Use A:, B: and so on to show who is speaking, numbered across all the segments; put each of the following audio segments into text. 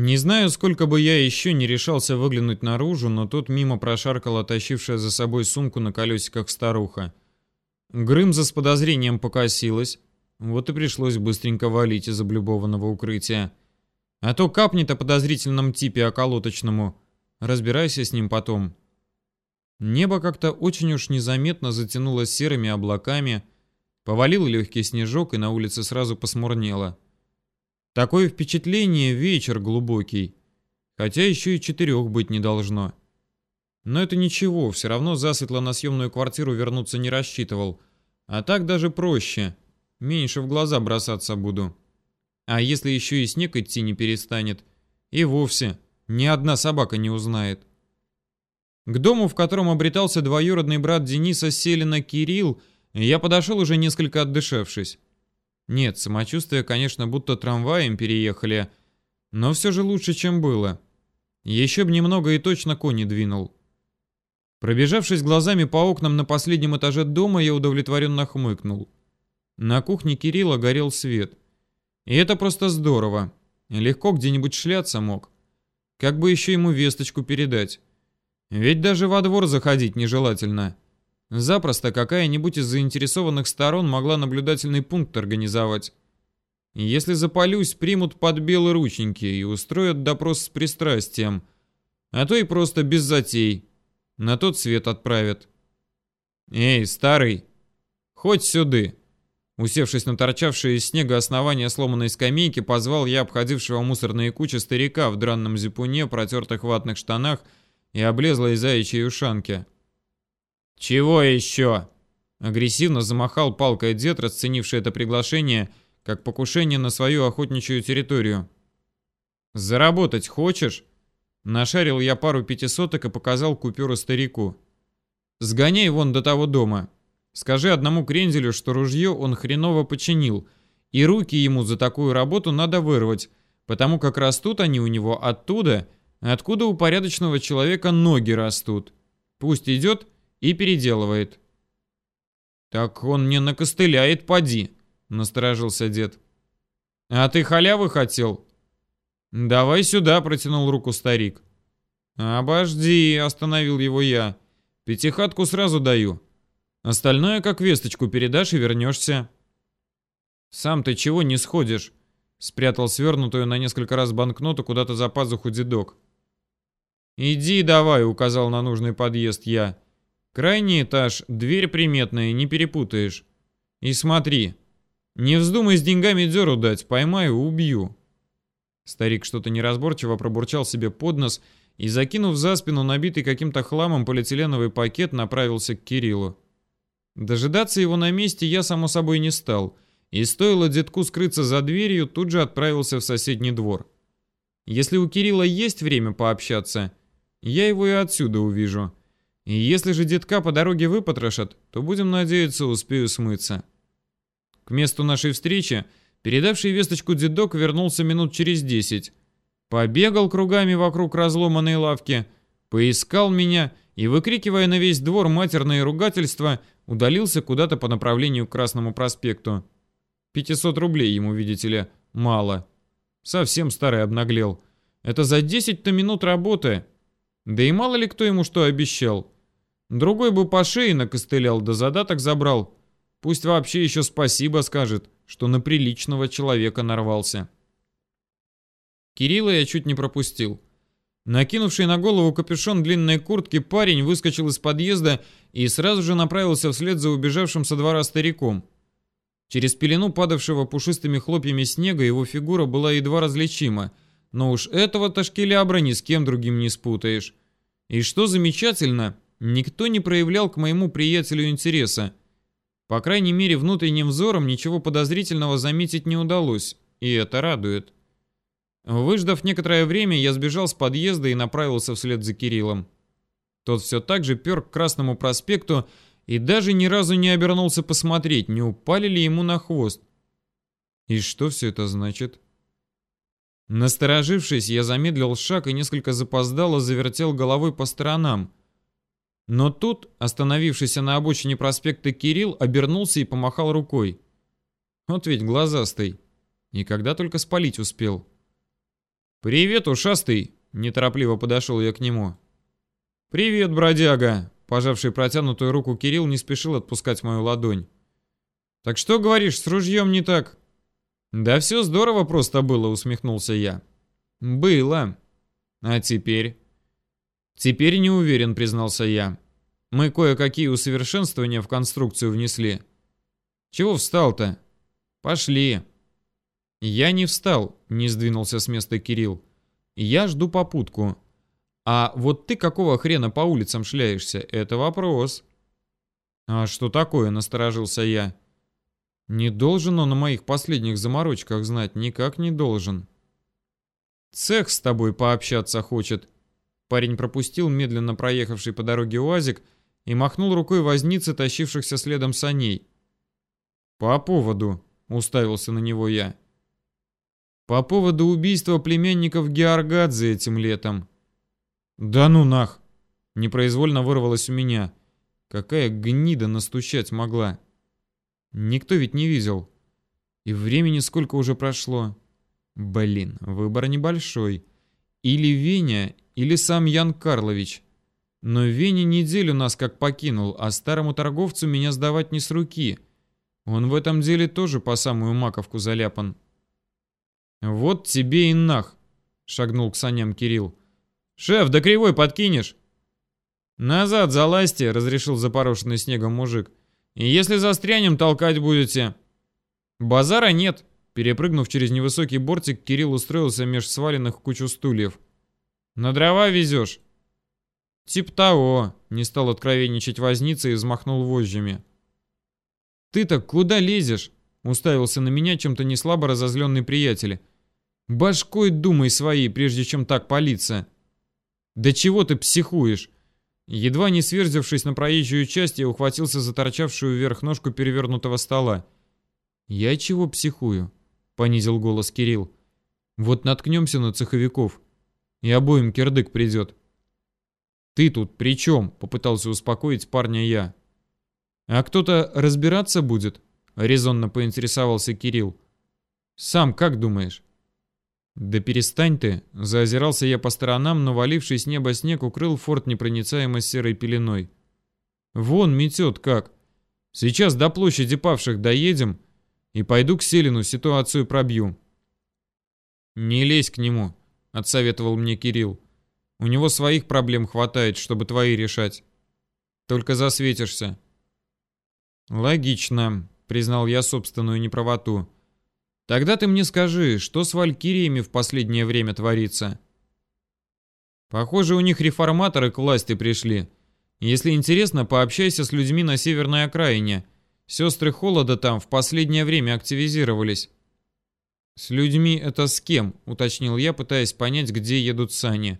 A: Не знаю, сколько бы я еще не решался выглянуть наружу, но тут мимо прошаркала тащившая за собой сумку на колесиках старуха. Грымза с подозрением покосилась, вот и пришлось быстренько валить из облюбованного укрытия. А то капнет о подозрительном типе околоточному. Разбирайся с ним потом. Небо как-то очень уж незаметно затянуло серыми облаками, повалил легкий снежок, и на улице сразу посмурнело. Такое впечатление вечер глубокий, хотя еще и четырех быть не должно. Но это ничего, все равно засветло на съемную квартиру вернуться не рассчитывал. А так даже проще. Меньше в глаза бросаться буду. А если еще и снег идти не перестанет, и вовсе ни одна собака не узнает. К дому, в котором обретался двоюродный брат Дениса Селина Кирилл, я подошел уже несколько отдышавшись. Нет, самочувствие, конечно, будто трамваем переехали, но все же лучше, чем было. Еще б немного и точно кони двинул. Пробежавшись глазами по окнам на последнем этаже дома, я удовлетворенно хмыкнул. На кухне Кирилла горел свет. И это просто здорово. Легко где-нибудь шляться мог. Как бы еще ему весточку передать. Ведь даже во двор заходить нежелательно. Запросто какая-нибудь из заинтересованных сторон могла наблюдательный пункт организовать. Если запалюсь, примут под белые рученьки и устроят допрос с пристрастием. А то и просто без затей. На тот свет отправят. «Эй, старый, хоть сюды!» Усевшись на торчавшее из снега основание сломанной скамейки, позвал я обходившего мусорные кучи старика в дранном зипуне, протертых ватных штанах и облезлой заячьей ушанке. «Чего еще?» Агрессивно замахал палкой дед, расценивший это приглашение как покушение на свою охотничью территорию. «Заработать хочешь?» Нашарил я пару пятисоток и показал купюру старику. «Сгоняй вон до того дома. Скажи одному крензелю, что ружье он хреново починил, и руки ему за такую работу надо вырвать, потому как растут они у него оттуда, откуда у порядочного человека ноги растут. Пусть идет и переделывает. «Так он не накостыляет, поди», — насторожился дед. «А ты халявы хотел?» «Давай сюда», — протянул руку старик. «Обожди», — остановил его я. «Пятихатку сразу даю. Остальное как весточку передашь и вернешься». «Сам ты чего не сходишь?» Спрятал свернутую на несколько раз банкноту куда-то за пазуху дедок. «Иди давай», — указал на нужный подъезд я. Крайний этаж, дверь приметная, не перепутаешь. И смотри, не вздумай с деньгами дёру дать, поймаю, убью. Старик что-то неразборчиво пробурчал себе под нос и, закинув за спину набитый каким-то хламом полиэтиленовый пакет, направился к Кириллу. Дожидаться его на месте я, само собой, не стал, и стоило детку скрыться за дверью, тут же отправился в соседний двор. Если у Кирилла есть время пообщаться, я его и отсюда увижу. И если же детка по дороге выпотрошат, то будем надеяться, успею смыться. К месту нашей встречи передавший весточку дедок вернулся минут через десять. Побегал кругами вокруг разломанной лавки, поискал меня и, выкрикивая на весь двор матерные ругательства, удалился куда-то по направлению к Красному проспекту. 500 рублей ему, видите ли, мало. Совсем старый обнаглел. Это за 10-то минут работы. Да и мало ли кто ему что обещал. Другой бы по шее накостылял, да задаток забрал. Пусть вообще еще спасибо скажет, что на приличного человека нарвался. Кирилла я чуть не пропустил. Накинувший на голову капюшон длинной куртки парень выскочил из подъезда и сразу же направился вслед за убежавшим со двора стариком. Через пелену падавшего пушистыми хлопьями снега его фигура была едва различима, но уж этого Ташкелябра ни с кем другим не спутаешь. И что замечательно, Никто не проявлял к моему приятелю интереса. По крайней мере, внутренним взором ничего подозрительного заметить не удалось, и это радует. Выждав некоторое время, я сбежал с подъезда и направился вслед за Кириллом. Тот все так же пер к Красному проспекту и даже ни разу не обернулся посмотреть, не упали ли ему на хвост. И что все это значит? Насторожившись, я замедлил шаг и несколько запоздало завертел головой по сторонам. Но тут, остановившийся на обочине проспекта Кирилл, обернулся и помахал рукой. Вот ведь глазастый. И когда только спалить успел. «Привет, ушастый!» — неторопливо подошел я к нему. «Привет, бродяга!» — пожавший протянутую руку Кирилл не спешил отпускать мою ладонь. «Так что, говоришь, с ружьем не так?» «Да все здорово просто было», — усмехнулся я. «Было. А теперь?» «Теперь не уверен», — признался я. «Мы кое-какие усовершенствования в конструкцию внесли». «Чего встал-то?» «Пошли». «Я не встал», — не сдвинулся с места Кирилл. «Я жду попутку. А вот ты какого хрена по улицам шляешься? Это вопрос». «А что такое?» — насторожился я. «Не должен он о моих последних заморочках знать, никак не должен». «Цех с тобой пообщаться хочет». Парень пропустил медленно проехавший по дороге УАЗик и махнул рукой возницы, тащившихся следом саней. «По поводу», — уставился на него я. По поводу убийства племянников Георгадзе этим летом. Да ну нах! Непроизвольно вырвалось у меня. Какая гнида настучать могла. Никто ведь не видел. И времени сколько уже прошло. Блин, выбор небольшой. Или Веня, или сам Ян Карлович. Но Веня неделю нас как покинул, а старому торговцу меня сдавать не с руки. Он в этом деле тоже по самую маковку заляпан. «Вот тебе и нах!» — шагнул к саням Кирилл. «Шеф, да кривой подкинешь?» «Назад залазьте!» — разрешил запорошенный снегом мужик. «И если застрянем, толкать будете!» «Базара нет!» Перепрыгнув через невысокий бортик, Кирилл устроился меж сваленных кучу стульев. «На дрова везешь?» «Тип того!» — не стал откровенничать возница и взмахнул вожжами. «Ты-то куда лезешь?» — уставился на меня чем-то неслабо разозленный приятель. Башкой думай своей, прежде чем так палиться. Да чего ты психуешь? Едва не сверзившись на проезжую часть, я ухватился за торчавшую вверх ножку перевернутого стола. «Я чего психую?» — понизил голос Кирилл. «Вот наткнемся на цеховиков, и обоим кирдык придет». «Ты тут при чем?» — попытался успокоить парня я. «А кто-то разбираться будет?» — резонно поинтересовался Кирилл. «Сам как думаешь?» «Да перестань ты!» — заозирался я по сторонам, но валивший с неба снег укрыл форт непроницаемой серой пеленой. «Вон метет как! Сейчас до площади павших доедем и пойду к Селину ситуацию пробью». «Не лезь к нему», — отсоветовал мне Кирилл. «У него своих проблем хватает, чтобы твои решать. Только засветишься». «Логично», — признал я собственную неправоту. Тогда ты мне скажи, что с валькириями в последнее время творится? Похоже, у них реформаторы к власти пришли. Если интересно, пообщайся с людьми на северной окраине. Сестры Холода там в последнее время активизировались. «С людьми это с кем?» — уточнил я, пытаясь понять, где едут сани.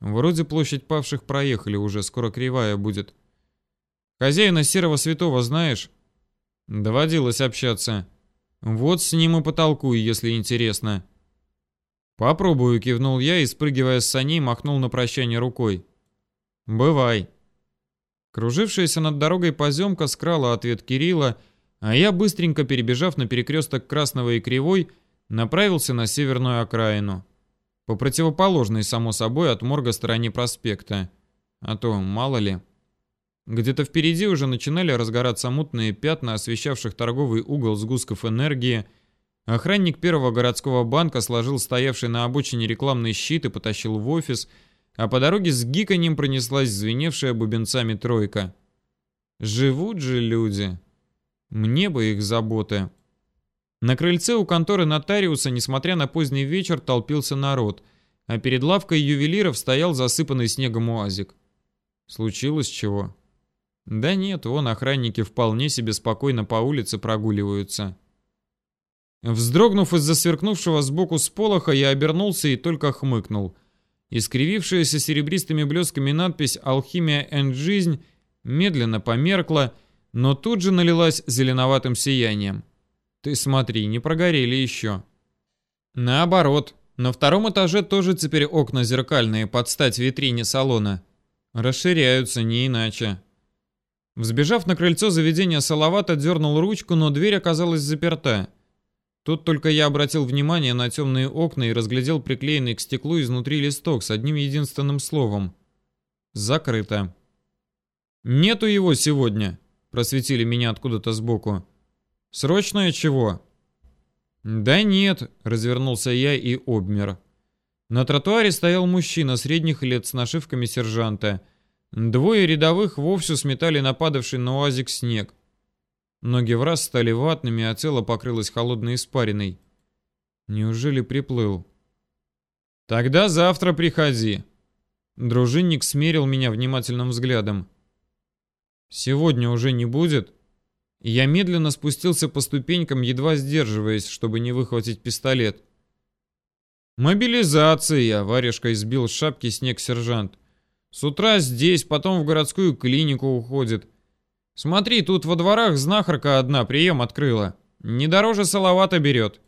A: Вроде площадь павших проехали уже, скоро кривая будет. «Хозяина Серого Святого знаешь?» «Доводилось общаться». Вот с ним и потолкуй, если интересно. Попробую, кивнул я и, спрыгивая с саней, махнул на прощание рукой. Бывай. Кружившаяся над дорогой поземка скрала ответ Кирилла, а я, быстренько перебежав на перекресток Красного и Кривой, направился на северную окраину. По противоположной, само собой, от морга стороне проспекта. А то, мало ли... Где-то впереди уже начинали разгораться мутные пятна, освещавших торговый угол сгустков энергии. Охранник первого городского банка сложил стоявший на обочине рекламный щит и потащил в офис, а по дороге с гиканьем пронеслась звеневшая бубенцами тройка. Живут же люди. Мне бы их заботы. На крыльце у конторы нотариуса, несмотря на поздний вечер, толпился народ, а перед лавкой ювелиров стоял засыпанный снегом уазик. Случилось чего? Да нет, вон охранники вполне себе спокойно по улице прогуливаются. Вздрогнув из-за сверкнувшего сбоку сполоха, я обернулся и только хмыкнул. Искривившаяся серебристыми блесками надпись «Алхимия and жизнь» медленно померкла, но тут же налилась зеленоватым сиянием. Ты смотри, не прогорели еще. Наоборот, на втором этаже тоже теперь окна зеркальные под стать витрине салона. Расширяются не иначе. Взбежав на крыльцо заведения Салавата, дернул ручку, но дверь оказалась заперта. Тут только я обратил внимание на темные окна и разглядел приклеенный к стеклу изнутри листок с одним единственным словом. Закрыто. «Нету его сегодня», — просветили меня откуда-то сбоку. «Срочное чего?» «Да нет», — развернулся я и обмер. На тротуаре стоял мужчина средних лет с нашивками сержанта. Двое рядовых вовсю сметали нападавший на уазик снег. Ноги в раз стали ватными, а тело покрылось холодной испариной. Неужели приплыл? «Тогда завтра приходи». Дружинник смерил меня внимательным взглядом. «Сегодня уже не будет?» Я медленно спустился по ступенькам, едва сдерживаясь, чтобы не выхватить пистолет. «Мобилизация!» — варежкой сбил с шапки снег сержант. «С утра здесь, потом в городскую клинику уходит. Смотри, тут во дворах знахарка одна прием открыла. Не дороже салавата берет».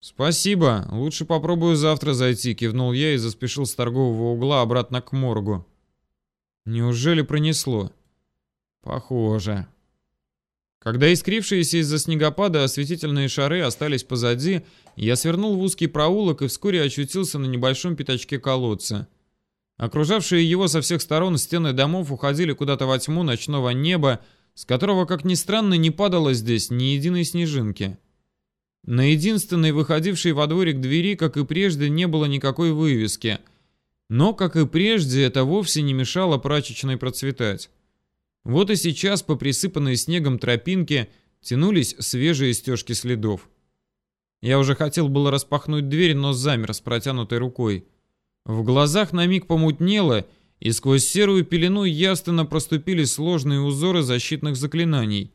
A: «Спасибо. Лучше попробую завтра зайти», — кивнул я и заспешил с торгового угла обратно к моргу. «Неужели пронесло?» «Похоже». Когда искрившиеся из-за снегопада осветительные шары остались позади, я свернул в узкий проулок и вскоре очутился на небольшом пятачке колодца. Окружавшие его со всех сторон стены домов уходили куда-то во тьму ночного неба, с которого, как ни странно, не падало здесь ни единой снежинки. На единственной выходившей во дворик двери, как и прежде, не было никакой вывески. Но, как и прежде, это вовсе не мешало прачечной процветать. Вот и сейчас по присыпанной снегом тропинке тянулись свежие стежки следов. Я уже хотел было распахнуть дверь, но замер с протянутой рукой. В глазах на миг помутнело, и сквозь серую пелену явственно проступили сложные узоры защитных заклинаний.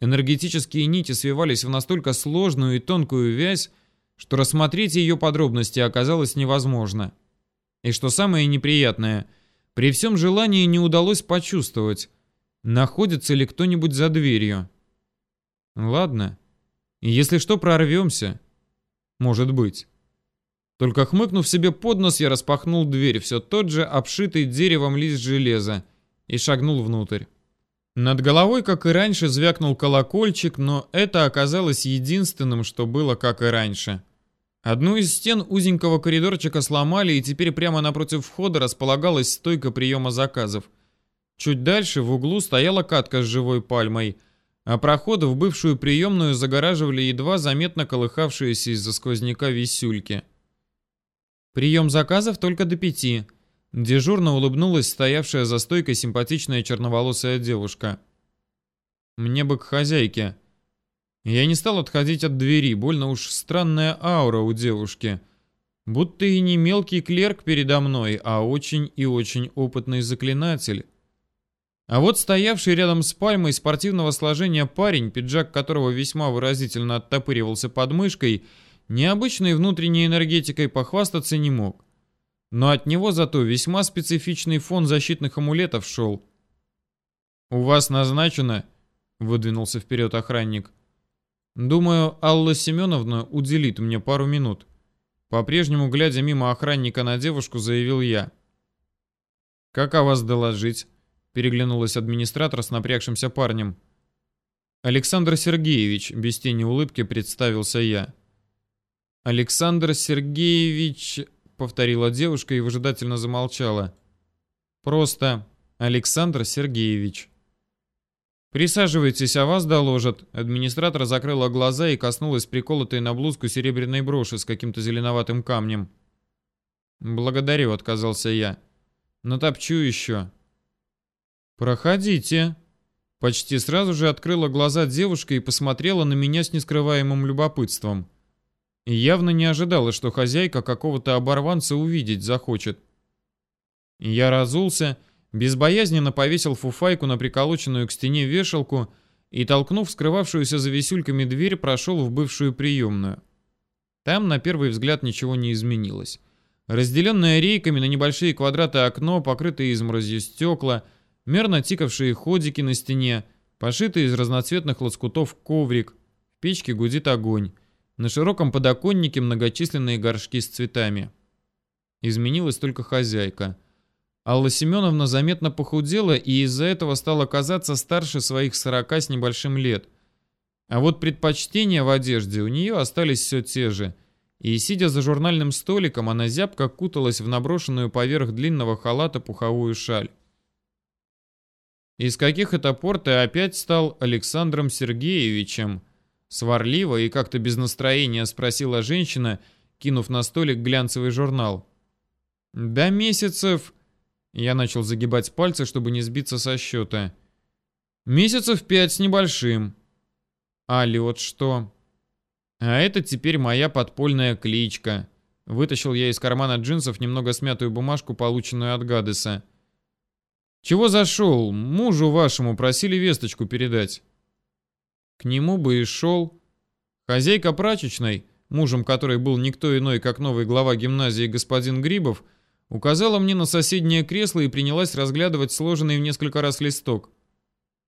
A: Энергетические нити свивались в настолько сложную и тонкую вязь, что рассмотреть ее подробности оказалось невозможно. И что самое неприятное, при всем желании не удалось почувствовать, находится ли кто-нибудь за дверью. Ладно, если что, прорвемся. Может быть. Только хмыкнув себе под нос, я распахнул дверь, все тот же обшитый деревом лист железа, и шагнул внутрь. Над головой, как и раньше, звякнул колокольчик, но это оказалось единственным, что было как и раньше. Одну из стен узенького коридорчика сломали, и теперь прямо напротив входа располагалась стойка приема заказов. Чуть дальше в углу стояла катка с живой пальмой, а проход в бывшую приемную загораживали едва заметно колыхавшиеся из-за сквозняка висюльки. «Прием заказов только до пяти», — дежурно улыбнулась стоявшая за стойкой симпатичная черноволосая девушка. «Мне бы к хозяйке». Я не стал отходить от двери, больно уж странная аура у девушки. Будто и не мелкий клерк передо мной, а очень и очень опытный заклинатель. А вот стоявший рядом с пальмой спортивного сложения парень, пиджак которого весьма выразительно оттопыривался под мышкой, необычной внутренней энергетикой похвастаться не мог. Но от него зато весьма специфичный фон защитных амулетов шел. «У вас назначено?» — выдвинулся вперед охранник. «Думаю, Алла Семеновна уделит мне пару минут». По-прежнему, глядя мимо охранника на девушку, заявил я. «Как о вас доложить?» Переглянулась администратор с напрягшимся парнем. Александр Сергеевич, без тени улыбки представился я. Александр Сергеевич, повторила девушка и выжидательно замолчала. Просто Александр Сергеевич. «Присаживайтесь, а вас доложат». Администратор закрыла глаза и коснулась приколотой на блузку серебряной броши с каким-то зеленоватым камнем. «Благодарю», — отказался я. «Натопчу еще». «Проходите». Почти сразу же открыла глаза девушка и посмотрела на меня с нескрываемым любопытством. Явно не ожидала, что хозяйка какого-то оборванца увидеть захочет. Я разулся, безбоязненно повесил фуфайку на приколоченную к стене вешалку и, толкнув скрывавшуюся за висюльками дверь, прошел в бывшую приемную. Там, на первый взгляд, ничего не изменилось. Разделенное рейками на небольшие квадраты окно, покрытые изморозью стекла — мерно тикавшие ходики на стене, пошитый из разноцветных лоскутов коврик, в печке гудит огонь, на широком подоконнике многочисленные горшки с цветами. Изменилась только хозяйка. Алла Семеновна заметно похудела и из-за этого стала казаться старше своих сорока с небольшим лет. А вот предпочтения в одежде у нее остались все те же. И, сидя за журнальным столиком, она зябко куталась в наброшенную поверх длинного халата пуховую шаль. «Из каких это пор ты опять стал Александром Сергеевичем?» Сварливо и как-то без настроения спросила женщина, кинув на столик глянцевый журнал. «Да месяцев...» Я начал загибать пальцы, чтобы не сбиться со счета. «Месяцев пять с небольшим». «А лед что?» «А это теперь моя подпольная кличка». Вытащил я из кармана джинсов немного смятую бумажку, полученную от Гадеса. «Чего зашел? Мужу вашему просили весточку передать». К нему бы и шел. Хозяйка прачечной, мужем которой был никто иной, как новый глава гимназии господин Грибов, указала мне на соседнее кресло и принялась разглядывать сложенный в несколько раз листок.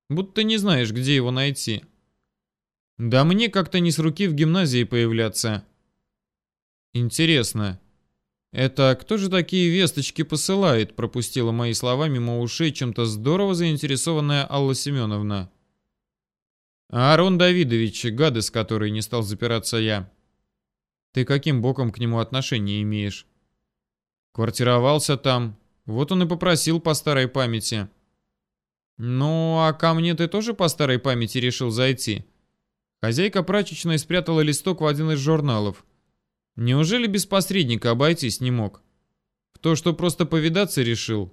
A: Будто не знаешь, где его найти. Да мне как-то не с руки в гимназии появляться. Интересно, это кто же такие весточки посылает, пропустила мои слова мимо ушей чем-то здорово заинтересованная Алла Семеновна. Аарон Давидович, гадость, который не стал запираться я. Ты каким боком к нему отношение имеешь? Квартировался там. Вот он и попросил по старой памяти. Ну, а ко мне ты тоже по старой памяти решил зайти? Хозяйка прачечной спрятала листок в один из журналов. Неужели без посредника обойтись не мог? В то, что просто повидаться решил?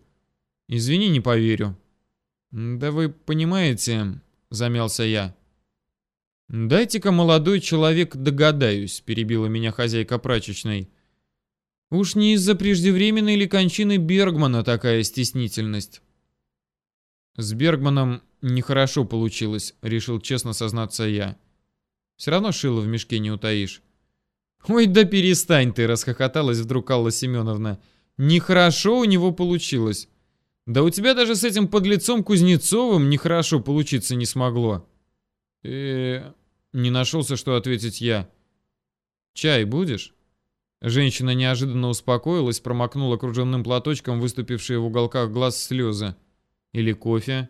A: Извини, не поверю. Да вы понимаете, замялся я. «Дайте-ка, молодой человек, догадаюсь», — перебила меня хозяйка прачечной. «Уж не из-за преждевременной или кончины Бергмана такая стеснительность?» «С Бергманом нехорошо получилось», — решил честно сознаться я. «Все равно шило в мешке не утаишь». «Ой, да перестань ты!» — расхохоталась вдруг Алла Семеновна. «Нехорошо у него получилось. Да у тебя даже с этим подлецом Кузнецовым нехорошо получиться не смогло». «Э-э...» Не нашелся, что ответить я. «Чай будешь?» Женщина неожиданно успокоилась, промокнула кружевным платочком выступившие в уголках глаз слезы. «Или кофе?»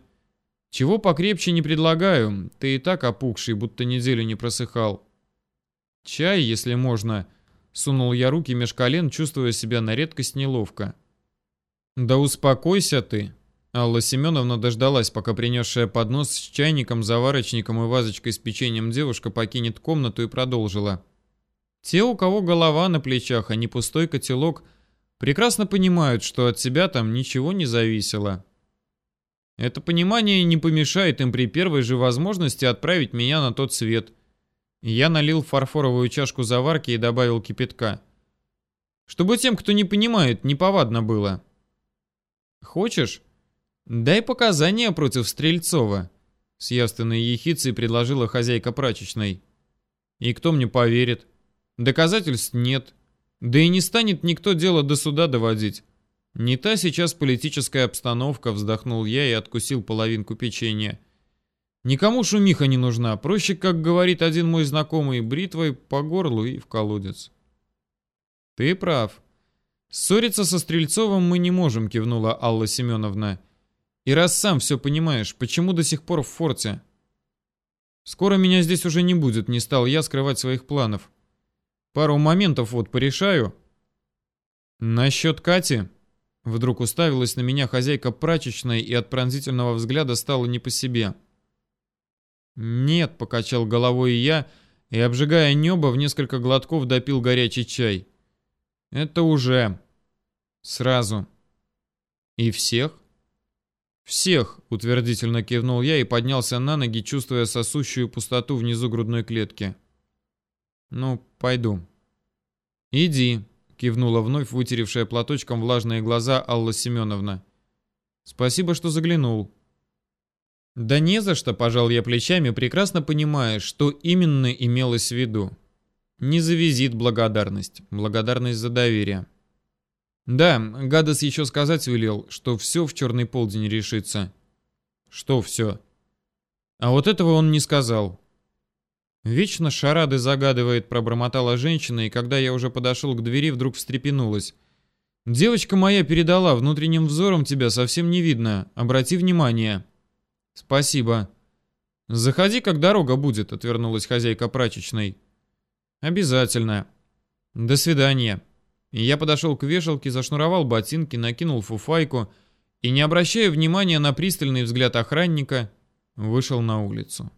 A: «Чего покрепче не предлагаю, ты и так опухший, будто неделю не просыхал». «Чай, если можно», — сунул я руки меж колен, чувствуя себя на редкость неловко. «Да успокойся ты», Алла Семеновна дождалась, пока принесшая поднос с чайником, заварочником и вазочкой с печеньем девушка покинет комнату и продолжила. Те, у кого голова на плечах, а не пустой котелок, прекрасно понимают, что от себя там ничего не зависело. Это понимание не помешает им при первой же возможности отправить меня на тот свет. Я налил фарфоровую чашку заварки и добавил кипятка. Чтобы тем, кто не понимает, неповадно было. Хочешь? «Дай показания против Стрельцова», — с явственной ехицей предложила хозяйка прачечной. «И кто мне поверит? Доказательств нет. Да и не станет никто дело до суда доводить. Не та сейчас политическая обстановка», — вздохнул я и откусил половинку печенья. «Никому шумиха не нужна. Проще, как говорит один мой знакомый, бритвой по горлу и в колодец». «Ты прав. Ссориться со Стрельцовым мы не можем», — кивнула Алла Семеновна. «Я и раз сам все понимаешь, почему до сих пор в форте? Скоро меня здесь уже не будет, не стал я скрывать своих планов. Пару моментов вот порешаю. Насчет Кати... Вдруг уставилась на меня хозяйка прачечной и от пронзительного взгляда стало не по себе. «Нет», — покачал головой я, и, обжигая небо, в несколько глотков допил горячий чай. «Это уже... сразу. И всех?» «Всех!» — утвердительно кивнул я и поднялся на ноги, чувствуя сосущую пустоту внизу грудной клетки. «Ну, пойду». «Иди», — кивнула вновь вытеревшая платочком влажные глаза Алла Семеновна. «Спасибо, что заглянул». «Да не за что», — пожал я плечами, прекрасно понимая, что именно имелось в виду. «Не за визит благодарность, благодарность за доверие». Да, Гадас еще сказать велел, что все в черный полдень решится. Что все? А вот этого он не сказал. Вечно шарады загадывает, пробормотала женщина, и когда я уже подошел к двери, вдруг встрепенулась. Девочка моя передала, внутренним взором тебя совсем не видно. Обрати внимание. Спасибо. «Заходи, как дорога будет», — отвернулась хозяйка прачечной. «Обязательно. До свидания». Я подошел к вешалке, зашнуровал ботинки, накинул фуфайку и, не обращая внимания на пристальный взгляд охранника, вышел на улицу.